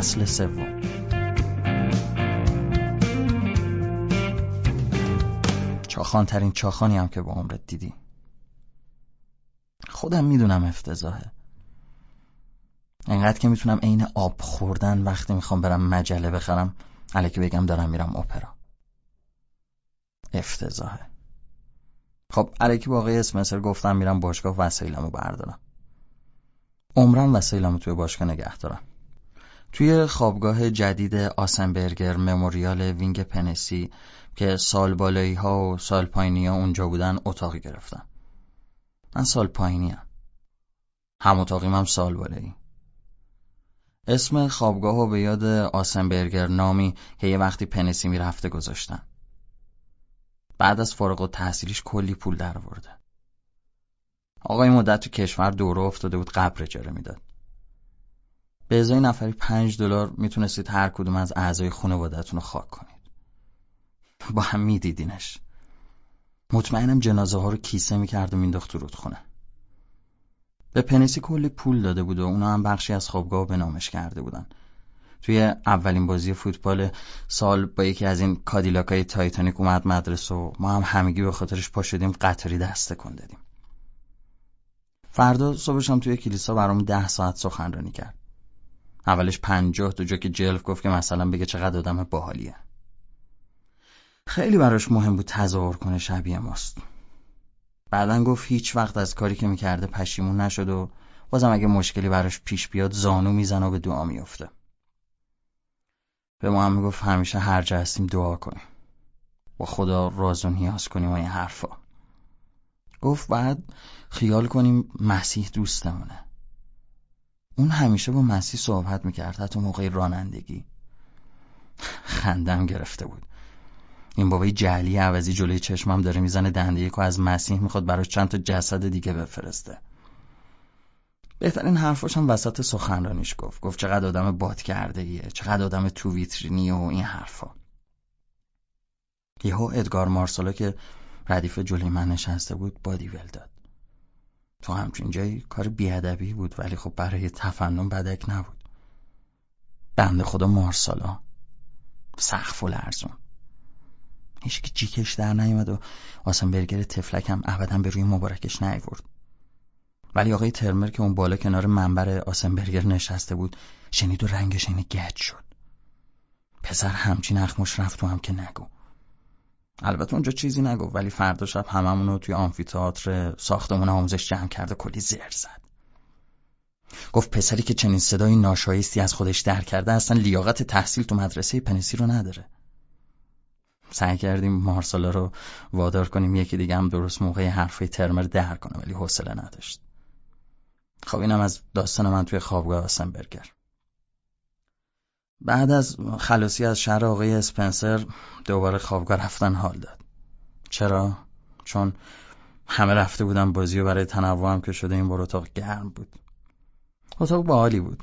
فصل سوم. چاخان ترین چاخانی هم که با عمرت دیدی. خودم می‌دونم افتضاحه. انقدر که می‌تونم عین آب خوردن وقتی می‌خوام برم مجله بخرم که بگم دارم میرم اپرا. افتضاحه. خب علیکی با آقای اسمسر گفتم میرم باشگاه وسایلمو بردارم. عمرم وسایلمو توی باشگاه نگه دارم. توی خوابگاه جدید آسنبرگر مموریال وینگ پنسی که سال بالایی ها و سال پایینی ها اونجا بودن اتاقی گرفتم. من سال پایینی هم. هم اتاقیم هم سال بالایی. اسم خوابگاه رو به یاد آسنبرگر نامی که یه وقتی پنسی می‌رفته گذاشتن. بعد از فارغ التحصیلیش کلی پول در آورده آقا یه مدت تو کشور دوره افتاده بود قبر اجاره می‌داد. به ازای نفری پنج دلار می‌تونستید هر کدوم از اعضای خانوادتون رو خاک کنید. باید میدیدینش. مطمئنم جنازه ها رو کیسه می‌کرد و مینداخت تو رودخونه. به پنسی کلی پول داده بود و اونا هم بخشی از خوابگاه به نامش کرده بودن. توی اولین بازی فوتبال سال با یکی از این کادیلاکای تایتانیک اومد مدرسه و ما هم همگی به خاطرش پا شدیم قطاری دست تکون دادیم فردا صبحش هم توی کلیسا برام ده ساعت سخنرانی کرد. اولش پنجاه دو جا که جلف گفت که مثلا بگه چقدر آدم باحالیه. خیلی براش مهم بود تظاهر کنه شبیه ماست. بعدا گفت هیچ وقت از کاری که می‌کرده پشیمون نشد و بازم اگه مشکلی براش پیش بیاد زانو می‌زنه و به دعا میفته به ما هم می‌گفت همیشه هر جا هستیم دعا کنیم. با خدا راز و نیاز کنیم و این حرفا. گفت بعد خیال کنیم مسیح دوستمونه. اون همیشه با مسیح صحبت می‌کرد حتی موقع رانندگی. خندم گرفته بود. این بابای جعلی عوضی جلوی چشمم داره می‌زنه دنده یکو از مسیح می‌خواد براش چند تا جسد دیگه بفرسته. بهترین حرفاش هم وسط سخنرانیش گفت. گفت چقدر آدم باد کرده ایه چقدر آدم تو ویترینی و این حرفا. یهو ادگار مارسالا که ردیف جلوی من نشسته بود بادی ول داد. تو همچین جایی کار بیادبی بود ولی خب برای تفنن بدک نبود. بنده خدا مارسالا سخف و لرزون. هیچ که جیکش در نیومد و آسنبرگر تفلک هم ابدا به روی مبارکش نیورد. ولی آقای ترمر که اون بالا کنار منبر آسنبرگر نشسته بود شنید و رنگش اینه گد شد. پسر همچین اخمش رفت تو هم که نگو. البته اونجا چیزی نگفت ولی فردا شب هممون رو توی آمفیتئاتر ساختمون آموزش جمع کرده کلی زر زد. گفت پسری که چنین صدای ناشایستی از خودش در کرده اصلا لیاقت تحصیل تو مدرسه پنسی رو نداره. سعی کردیم مارسالا رو وادار کنیم یکی دیگه هم درست موقع حرفی ترمر در کنه ولی حوصله نداشت. خب اینم از داستان من توی خوابگاه آسنبرگر. بعد از خلاصی از شهر آقای اسپنسر دوباره خوابگاه رفتن حال داد. چرا؟ چون همه رفته بودن بازی و برای تنوع هم که شده این بار اتاق گرم بود. اتاق باحالی بود.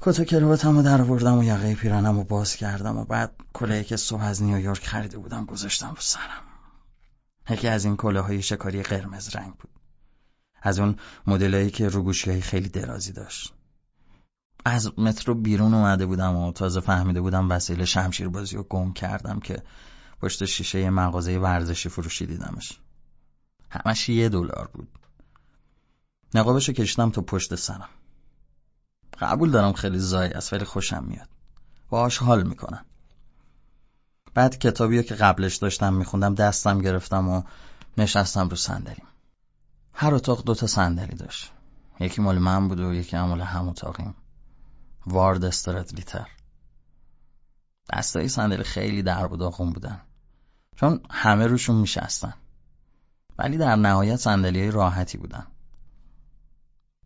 کت کراواتمو در آوردم و یقه پیرنمو باز کردم و بعد کلاهی که صبح از نیویورک خریده بودم گذاشتم رو سرم. یکی از این های شکاری قرمز رنگ بود. از اون مدلایی که روگوشی خیلی درازی داشت. از مترو بیرون اومده بودم و تازه فهمیده بودم وسیله شمشیر بازی رو گم کردم که پشت شیشه مغازه ورزشی فروشی دیدمش. همش یه دلار بود. نقابشو کشیدم تا پشت سرم. قبول دارم خیلی زایی است ولی خوشم میاد. باهاش حال می‌کنم. بعد کتابی که قبلش داشتم میخوندم دستم گرفتم و نشستم رو صندلیم هر اتاق دوتا صندلی داشت. یکی مال من بود و یکی مال هم اتاقیم. وارد استراتلیتر دستایی صندلی خیلی در و بودن. چون همه روشون میشستن. ولی در نهایت صندلی راحتی بودن.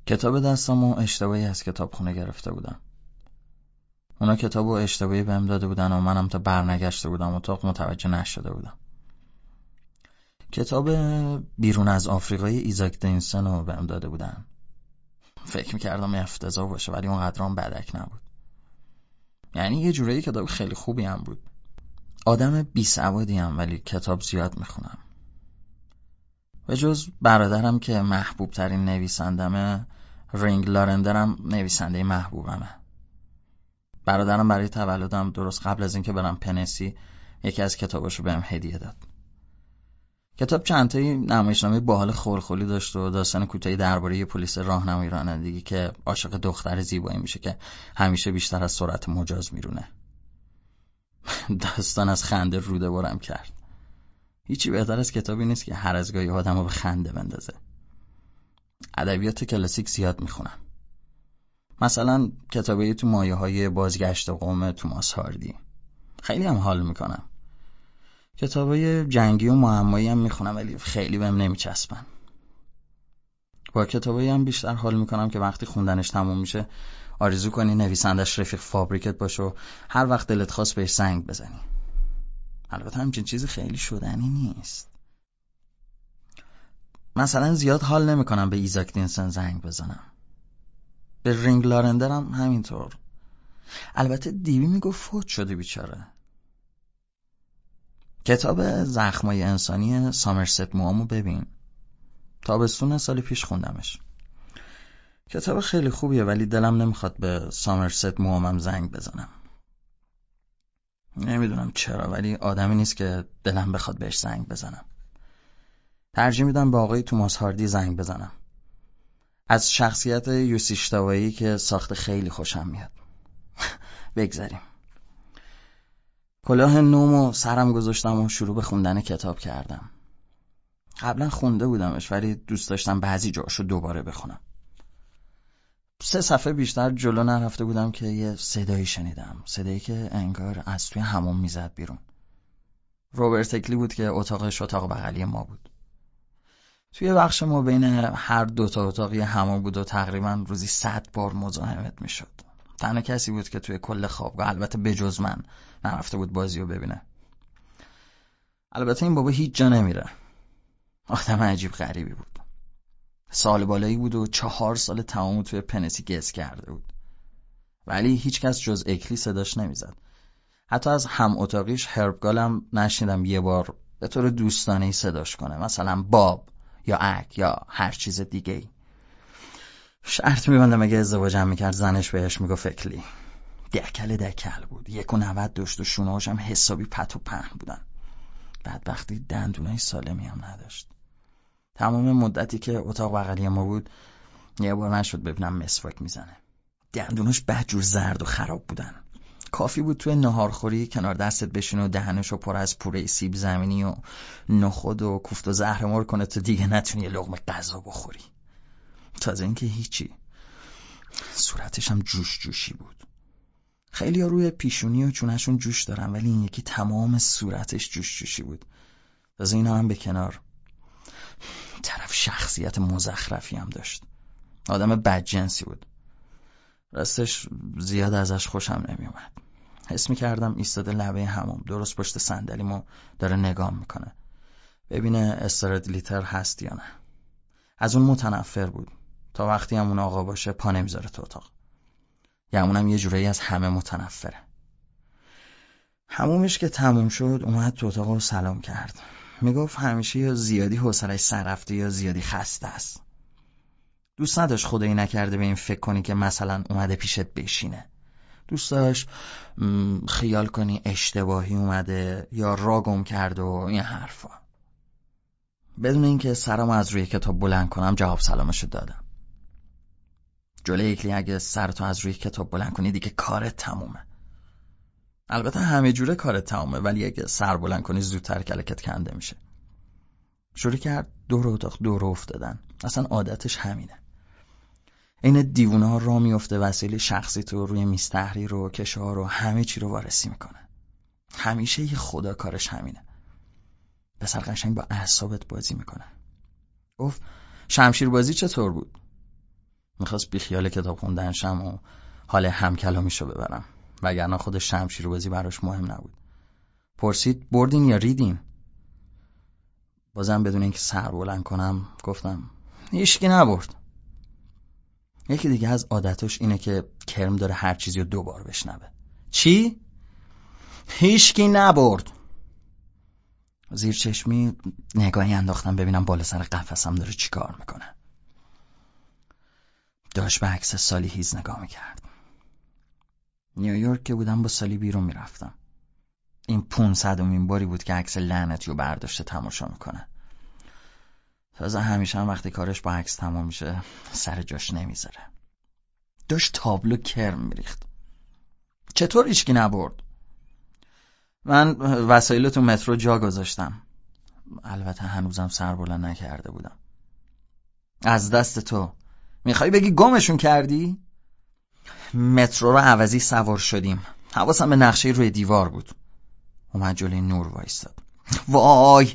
کتاب دستم و اشتباهی از کتابخونه گرفته بودم. اونا کتاب و اشتباهی بهم داده بودن و منم تا برنگشته بودم اتاق متوجه نشده بودم. کتاب بیرون از آفریقای ایزاک دینسن رو بهم داده بودن. فکر می‌کردم افتضاح باشه ولی اون قدران بدک نبود. یعنی یه جورایی کتاب خیلی خوبی هم بود. آدم بی سوادی هم ولی کتاب زیاد می‌خونم. به جز برادرم که محبوب ترین نویسندمه رینگ لارندرم نویسنده محبوبمه. برادرم برای تولدم درست قبل از اینکه برم پنسی یکی از کتاباشو بهم هدیه داد. کتاب چند تایی نمایشنامه باحال خورخولی داشت و داستان کوتاهی درباره یه پلیس راهنمای رانندگی که عاشق دختر زیبایی میشه که همیشه بیشتر از سرعت مجاز میرونه. داستان از خنده روده برم کرد. هیچی بهتر از کتابی نیست که هر از گاهی آدم رو به خنده بندازه. ادبیات کلاسیک زیاد می‌خونم. مثلا کتابی تو مایه های بازگشت قوم توماس هاردی. خیلی هم حال می‌کنم. کتابای جنگی و معمایی هم می‌خونم ولی خیلی بهم نمیچسبن. با کتابایی هم بیشتر حال می‌کنم که وقتی خوندنش تموم میشه آرزو کنی نویسندش رفیق فابریکت باشه و هر وقت دلت خواست بهش زنگ بزنی. البته همچین چیزی خیلی شدنی نیست. مثلا زیاد حال نمی‌کنم به ایزاک دینسن زنگ بزنم. به رینگ لارندر هم همینطور. البته دیوی می‌گفت فوت شده بیچاره. کتاب زخمای انسانی سامرست موامو ببین. تابستون سال پیش خوندمش. کتاب خیلی خوبیه ولی دلم نمی‌خواد به سامرست موامم زنگ بزنم. نمی‌دونم چرا ولی آدمی نیست که دلم بخواد بهش زنگ بزنم. ترجیح میدم به آقای توماس هاردی زنگ بزنم. از شخصیت یوسیشتاوایی که ساخت خیلی خوشم میاد. بگذاریم کلاه نوم و سرم گذاشتم و شروع به خوندن کتاب کردم. قبلا خونده بودمش ولی دوست داشتم بعضی جاشو دوباره بخونم. سه صفحه بیشتر جلو نرفته بودم که یه صدایی شنیدم. صدایی که انگار از توی همون می‌زد بیرون. روبرت اکلی بود که اتاقش اتاق بغلی ما بود. توی بخش ما بین هر دو تا اتاقی همون بود و تقریبا روزی صد بار مزاحمت می‌شد. تنها کسی بود که توی کل خوابگاه البته بجز من نرفته بود بازی رو ببینه. البته این بابا هیچ جا نمیره. آدم عجیب غریبی بود. سال بالایی بود و چهار سال تمام توی پنسی گز کرده بود. ولی هیچکس جز اکلی صداش نمی‌زد. حتی از هم اتاقیش هربگالم نشنیدم یه بار به طور دوستانه صداش کنه. مثلا باب یا اک یا هر چیز دیگه ای شرط میبندم اگه ازدواجم می‌کرد زنش بهش میگو فکلی. دکل دکل بود. یک و نوت داشت و شونهاش هم حسابی پت و پهن بودن. بعد وقتی دندونای سالمی هم نداشت. تمام مدتی که اتاق بغلی ما بود یه بار نشد ببینم مسواک می‌زنه. دندوناش بدجور زرد و خراب بودن. کافی بود توی نهارخوری کنار دستت بشین و دهنشو پر از پوره سیب زمینی و نخود و کوفت و زهرمار کنه تا دیگه نتونی یه لغمه غذا بخوری. تازه اینکه هیچی. صورتش هم جوش جوشی بود. خیلی ها روی پیشونی و چونشون جوش دارن ولی این یکی تمام صورتش جوش جوشی بود. تازه اینا هم به کنار. طرف شخصیت مزخرفی هم داشت. آدم بدجنسی بود. راستش زیاد ازش خوشم نمیومد حس می‌کردم ایستاده لبه هموم. درست پشت صندلیمو داره نگام می‌کنه. ببینه استراد لیتر هست یا نه. از اون متنفر بود. تا وقتی هم اون آقا باشه پا نمی‌ذاره تو اتاق. گمونم یه جورایی از همه متنفره. همومش که تموم شد اومد تو اتاق رو سلام کرد. می‌گفت همیشه یا زیادی حوصلش سر رفته یا زیادی خسته است. دوست نداشت خدایی نکرده به این فکر کنی که مثلا اومده پیشت بشینه. دوست داشت خیال کنی اشتباهی اومده یا را گم کرده و این حرفا. بدون اینکه سرمو از روی کتاب بلند کنم جواب سلامشو دادم. جلوی اکلی اگه سرتو از روی کتاب بلند کنی دیگه کارت تمومه. البته همه جوره کارت تمومه ولی اگه سر بلند کنی زودتر کلکت کنده میشه. شروع کرد دور اتاق دور افتادن. اصلا عادتش همینه. این دیوونه ها را میفته وسیله شخصی تو روی میستحری رو کشار رو همه چی رو وارسی می‌کنه. همیشه یه خدا کارش همینه. پسر قشنگ با اعصابت بازی می‌کنه. گفت شمشیر بازی چطور بود؟ می‌خواست بیخیال کتاب خوندنشم و حال همکلامیشو ببرم. وگرنه خود شمشیر بازی براش مهم نبود. پرسید بردین یا ریدین؟ بازم بدون اینکه سر بلند کنم گفتم هیچکی نبرد. یکی دیگه از عادتش اینه که کرم داره هر چیزی رو دوبار بشنوه. چی؟ هیچکی نبرد. زیر چشمی نگاهی انداختم ببینم بالا سر قفسم داره چیکار می‌کنه. داشت به عکس سالی هیز نگاه می‌کرد. نیویورک که بودم با سالی بیرون می‌رفتم. این پونصدمین باری بود که عکس لعنتی رو برداشته تماشا می‌کنه. تازه همیشه هم وقتی کارش با عکس تمام میشه سر جاش نمی‌ذاره. داشت تابلو کرم میریخت. چطور ایشکی نبرد؟ من وسایل تو مترو جا گذاشتم. البته هنوزم سر بلند نکرده بودم. از دست تو. می‌خوای بگی گمشون کردی؟ مترو رو عوضی سوار شدیم. حواسم به نقشه روی دیوار بود. اومد جلوی نور وایستاد. وای!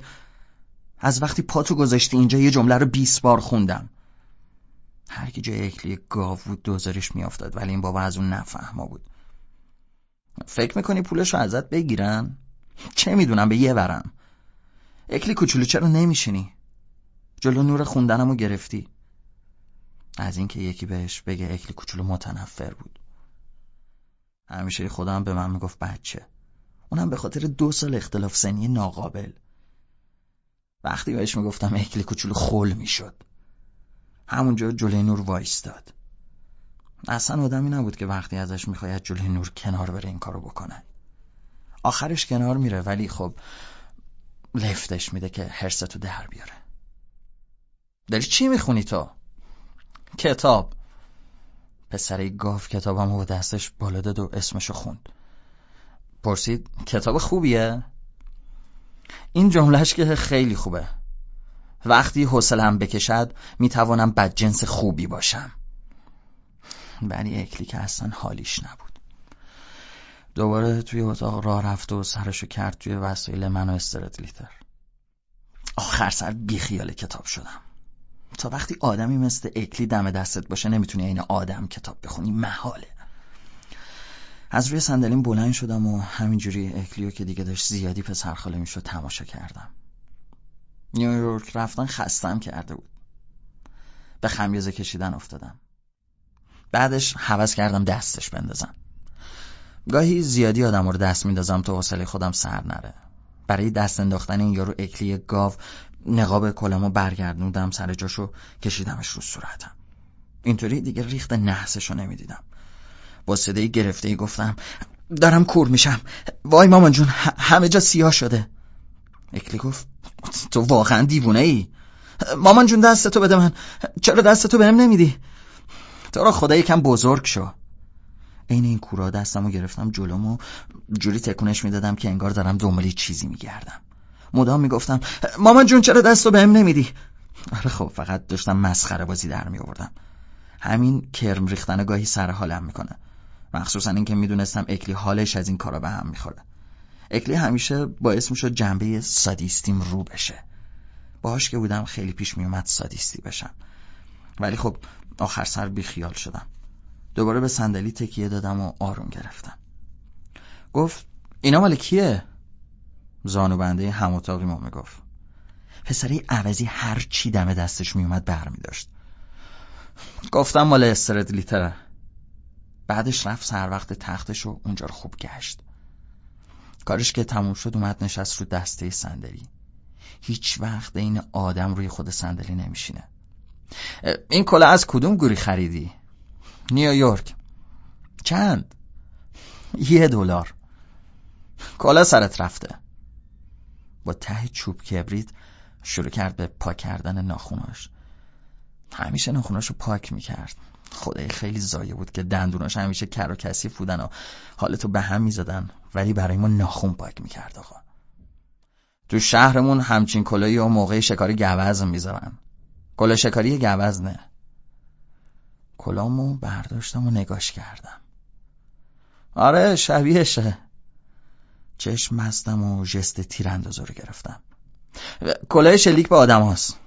از وقتی پاتو گذاشتی اینجا یه جمله رو 20 بار خوندم. هر کی جای اکلی گاو بود دوزارش میافتاد ولی این بابا از اون نفهما بود. فکر می‌کنی پولش رو ازت بگیرن؟ چه می‌دونم به یه برم اکلی کوچولو چرا نمیشینی؟ جلو نور خوندنمو گرفتی. از اینکه یکی بهش بگه اکلی کوچولو متنفر بود. همیشه خودم به من می‌گفت بچه. اونم به خاطر دو سال اختلاف سنی ناقابل. وقتی بهش می‌گفتم اکلی کوچولو خول می‌شد. همونجا جلوی نور وایستاد. اصلا آدمی نبود که وقتی ازش می‌خواید جلوی نور کنار بره این کارو بکنه. آخرش کنار میره ولی خب لفتش میده که حرستو در بیاره. داری چی می‌خونی تو؟ کتاب. پسر گاف کتابم با دستش بالا داد و اسمشو خوند. پرسید کتاب خوبیه؟ این جملهش که خیلی خوبه. وقتی حوصلم بکشد می‌توانم بدجنس خوبی باشم. ولی اکلی که اصلا حالیش نبود. دوباره توی اتاق راه رفت و سرشو کرد توی وسایل من و استرتلیتر آخر سر بیخیال کتاب شدم. تا وقتی آدمی مثل اکلی دم دستت باشه نمی‌تونی این آدم کتاب بخونی. محاله. از روی صندلیم بلند شدم و همینجوری اکلیو که دیگه داشت زیادی پسرخاله می‌شد تماشا کردم. نیویورک رفتن خستم کرده بود. به خمیازه کشیدن افتادم. بعدش حوض کردم دستش بندازم. گاهی زیادی آدم رو دست میندازم تا حوصله خودم سر نره. برای دست انداختن این یارو اکلی گاو نقاب کلمو برگردوندم سر جاشو کشیدمش رو صورتم. اینطوری دیگه ریخت نحسشو نمی‌دیدم. با صدای گرفته گفتم دارم کور میشم. وای مامان جون همه جا سیاه شده. اکلی گفت تو واقعا دیوونه ای مامان جون دستتو بده من. چرا دستتو بهم نمیدی؟ تو را خدا یکم بزرگ شو. عین این کورا دستمو گرفتم جلومو جوری تکونش می‌دادم که انگار دارم دنبالی چیزی میگردم. مدام می‌گفتم مامان جون چرا دستو بهم نمیدی؟ آره خب فقط داشتم مسخره بازی در میآوردم. همین کرم ریختن گاهی سر حالم می‌کنه. مخصوصا اینکه می‌دونستم اکلی حالش از این کارا به هم می‌خوره. اکلی همیشه باعث می‌شد جنبه سادیستیم رو بشه. باهاش که بودم خیلی پیش میومد سادیستی بشم. ولی خب آخر سر بی خیال شدم. دوباره به صندلی تکیه دادم و آروم گرفتم. گفت اینا مال کیه؟ زانو بنده هم اتاقی ما می‌گفت. پسری عوضی هر چی دم دستش میومد بر می داشت گفتم مال استرد لیتره بعدش رفت سر وقت تختش و اونجا رو خوب گشت. کارش که تموم شد اومد نشست رو دسته صندلی. هیچ وقت این آدم روی خود صندلی نمیشینه. این کلا از کدوم گوری خریدی؟ نیویورک چند؟ یه دلار. کلا سرت رفته. با ته چوب کبریت شروع کرد به پاک کردن ناخوناش. همیشه ناخوناشو پاک می‌کرد. خدای خیلی زایه بود که دندوناش همیشه کر و بودن و حالتو به هم می‌زدن ولی برای ما ناخون پاک می‌کرد آقا. تو شهرمون همچین کلایی و موقع شکاری گوز می‌ذارن. کلا شکاری گوز نه. کلامو برداشتم و نگاش کردم. آره شبیهشه. چشم مستم و جست تیراندازو رو گرفتم کلاه شلیک به آدم هست.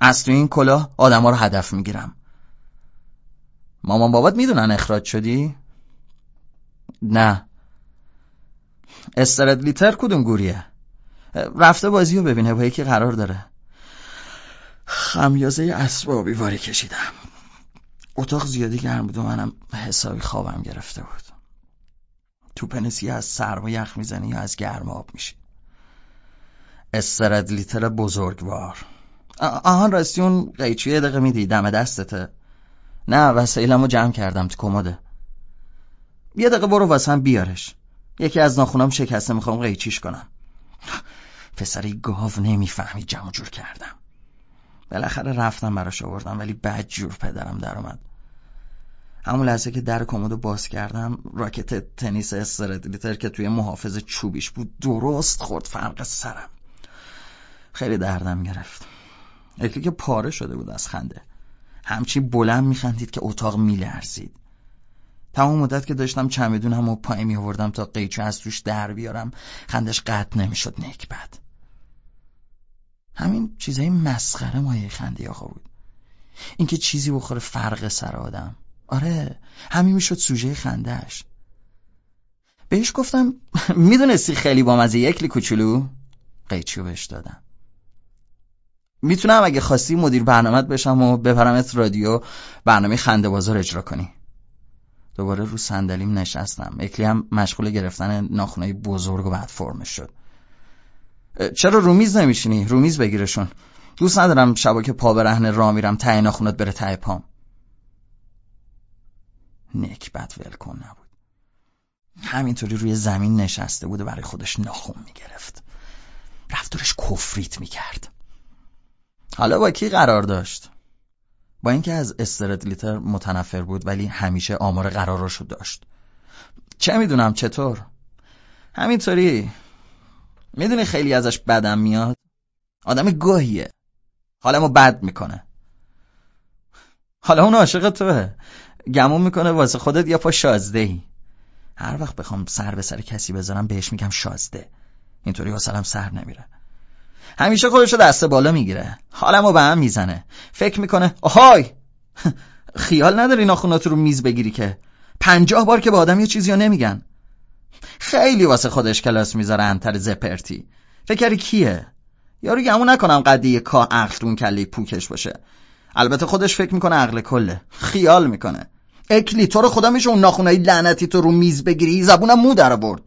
از تو این کلاه آدم رو هدف می‌گیرم مامان بابات می‌دونن اخراج شدی؟ نه استرد لیتر کدوم گوریه؟ رفته بازی رو ببینه با یکی قرار داره خمیازه اسبابی واری کشیدم اتاق زیادی گرم بود و منم حسابی خوابم گرفته بود تو پنسی از سرما یخ می‌زنی یا از گرم آب میشی. استرد لیتر بزرگوار. آهان راستی اون قیچی یه دقیقه میدی دم دستته. نه وسایلمو جمع کردم تو کمده یه دقیقه برو واسم بیارش. یکی از ناخونام شکسته می‌خوام قیچیش کنم. پسری گاو نمی‌فهمی جمع جور کردم. بالاخره رفتم براش آوردم ولی بد جور پدرم در اومد. همون لحظه که در کمدو باز کردم راکت تنیس استرادلیتر که توی محافظ چوبیش بود درست خورد فرق سرم. خیلی دردم گرفت. که پاره شده بود از خنده. همچی بلند میخندید که اتاق میلرزید. تمام مدت که داشتم چمدونم و پای می آوردم تا قیچه از توش در بیارم خندش قطع نمی‌شد نکبت همین چیزای مسخره مایه خنده آقا بود. اینکه چیزی بخوره فرق سر آدم. آره همین می‌شد سوژه خندهش بهش گفتم می‌دونستی خیلی با مزه یکلی کوچولو قیچیو بهش دادم. می‌تونم اگه خواستی مدیر برنامهت بشم و ببرمت رادیو برنامه خنده بازار اجرا کنی. دوباره رو صندلیم نشستم. اکلی هم مشغول گرفتن ناخونای بزرگ و بعد فرمش شد. چرا رومیز نمیشینی؟ رومیز بگیرشون. دوست ندارم شبا که پا برهنه را میرم ته ناخونات بره ته پام. نکبت ول کن نبود. همینطوری روی زمین نشسته بود و برای خودش ناخون می‌گرفت. رفتارش کفریت می‌کرد. حالا با کی قرار داشت؟ با اینکه از استردلیتر متنفر بود ولی همیشه آمار قراراشو داشت. چه می‌دونم چطور؟ همینطوری. می‌دونی خیلی ازش بدم میاد؟ آدم گاهیه. حالا بد می‌کنه. حالا اون عاشق توه. گمون می‌کنه واسه خودت یا پا شازده ای هر وقت بخوام سر به سر کسی بذارم بهش میگم شازده. اینطوری واسه سر نمیره. همیشه خودشو دست بالا می‌گیره. حالمو به هم می‌زنه. فکر می‌کنه آهای! خیال نداری ناخونات رو میز بگیری که پنجاه بار که به آدم یه چیزی رو نمیگن. خیلی واسه خودش کلاس می‌ذاره انتر زپرتی. فکری کیه؟ یارو گمون نکنم قدی کا عقل اون کله پوکش باشه. البته خودش فکر می‌کنه عقل کله. خیال می‌کنه. اکلی تو رو خدا میشه اون ناخونای لعنتی تو رو میز بگیری. زبونم مو در برد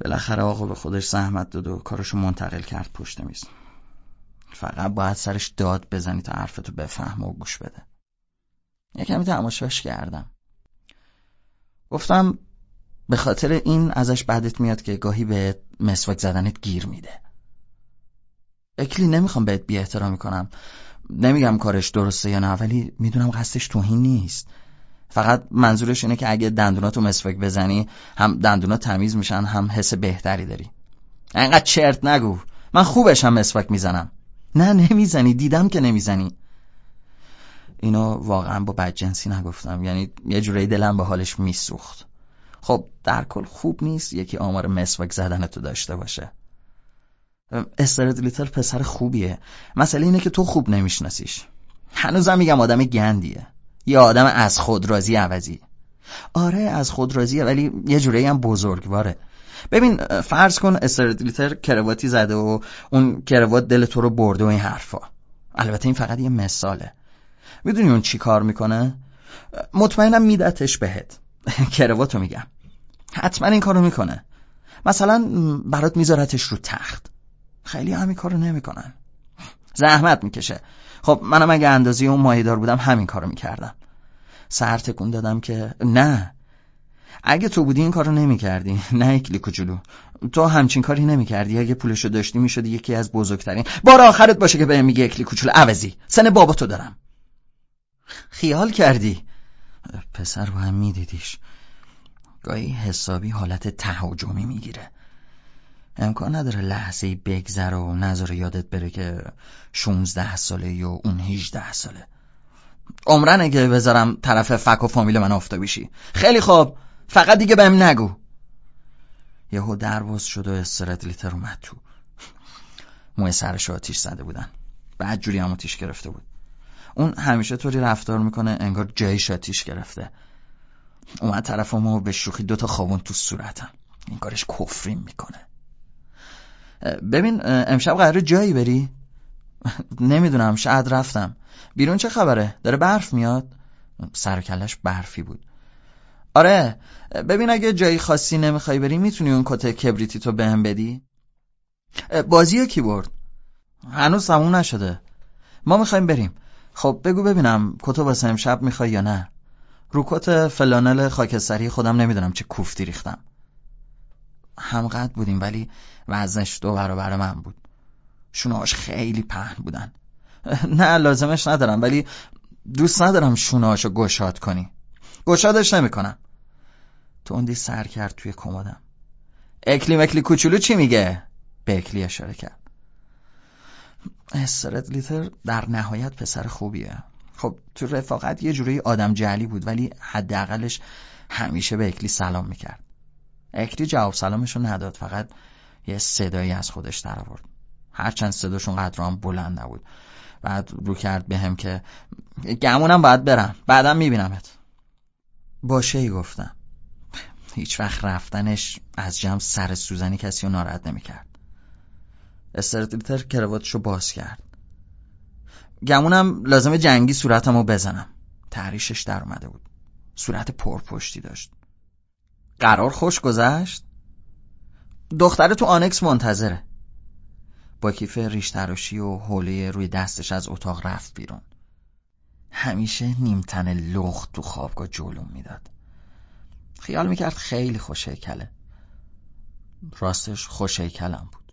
بالاخره آقا به خودش زحمت داد و کارشو منتقل کرد پشت میز. فقط باید سرش داد بزنی تا حرفتو بفهم و گوش بده. یکمی تماشاش کردم. گفتم به خاطر این ازش بعدت میاد که گاهی به مسواک زدنت گیر میده. اکلی نمی‌خوام بهت بی احترامی کنم. نمیگم کارش درسته یا نه ولی می‌دونم قصدش توهین نیست. فقط منظورش اینه که اگه دندوناتو مسواک بزنی هم دندونات تمیز میشن هم حس بهتری داری. انقدر چرت نگو. من خوبشم مسواک می‌زنم. نه نمی‌زنی. دیدم که نمی‌زنی. اینو واقعا با بدجنسی نگفتم. یعنی یه جوری دلم به حالش میسوخت. خب در کل خوب نیست یکی آمار مسواک زدن تو داشته باشه. استرد لیتل پسر خوبیه. مسئله اینه که تو خوب نمیشناسیش. هنوزم میگم آدم گندیه. یه آدم از خود راضی عوضی. آره از خود راضیه ولی یه جوری هم بزرگواره. ببین فرض کن استردلیتر کرواتی زده و اون کروات دل تو رو برده و این حرفا. البته این فقط یه مثاله. می‌دونی اون چی کار می‌کنه؟ مطمئنم میدتش بهت. کرواتو میگم. حتما این کارو می‌کنه. مثلا برات میذارتش رو تخت. خیلی همین کارو نمی‌کنن. زحمت می‌کشه. خب منم اگه اندازی اون ماهیدار بودم همین کارو می‌کردم. سر تکون دادم که نه. اگه تو بودی این کارو نمی‌کردی نه اکلی کوچولو تو همچین کاری نمی‌کردی. اگه پولشو داشتی می‌شدی یکی از بزرگترین. بار آخرت باشه که بهم میگه اکلی کوچولو عوضی. سن بابا تو دارم. خیال کردی. پسر با هم میدیدیش. گاهی حسابی حالت تهاجمی می‌گیره. امکان نداره لحظه بگذره و نظر یادت بره که 16 ساله یا اون 18 ساله. عمرن که بذارم طرف فک و فامیل من آفتابیشی خیلی خوب. فقط دیگه بهم نگو. یهو درواز شد و استرت لیتر اومد تو. موی سرش آتیش زده بودن. بعد جوری هم آتیش گرفته بود. اون همیشه طوری رفتار می‌کنه انگار جایش آتیش گرفته. اومد طرفمو به شوخی دوتا خوابون تو صورتم. این کارش کفرین می‌کنه. ببین امشب قراره جایی بری؟ نمی‌دونم شاید رفتم. بیرون چه خبره؟ داره برف میاد؟ سرکلش برفی بود. آره ببین اگه جایی خاصی نمی‌خوای بری می‌تونی اون کت کبریتی تو بهم بدی. بازی کی برد؟ هنوز تموم نشده. ما می‌خوایم بریم. خب بگو ببینم کتو واسه امشب می‌خوای یا نه؟ روکوت فلانل خاکستری خودم نمی‌دونم چه کوفتی ریختم. همقدر بودیم ولی وزنش دو برابر من بود. شونهاش خیلی پهن بودن. نه لازمش ندارم ولی دوست ندارم شونهاشو گشاد کنی. گشادش نمی‌کنم. توندی سر کرد توی کمدم. اکلی مکلی کوچولو چی میگه؟ به اکلی اشاره کرد. استرد لیتر در نهایت پسر خوبیه. خب تو رفاقت یه جوری آدم جلی بود ولی حداقلش همیشه به اکلی سلام می‌کرد. اکلی جواب سلامشو نداد فقط یه صدایی از خودش در آورد. هرچند صداشون قدر هم بلند نبود. بعد رو کرد به هم که گمونم باید برم بعدم میبینمت. باشه ای گفتم هیچ وقت رفتنش از جمع سر سوزنی کسی رو ناراحت نمی‌کرد. استرتلیتر کرواتشو باز کرد. گمونم لازم جنگی صورتمو بزنم. تحریشش در اومده بود. صورت پرپشتی داشت. قرار خوش گذشت؟ دختره تو آنکس منتظره. با کیف ریش تراشی و حوله روی دستش از اتاق رفت بیرون. همیشه نیمتن لخت تو خوابگاه جلوم می‌داد. خیال می‌کرد خیلی خوشیکله راستش خوشیکلم بود.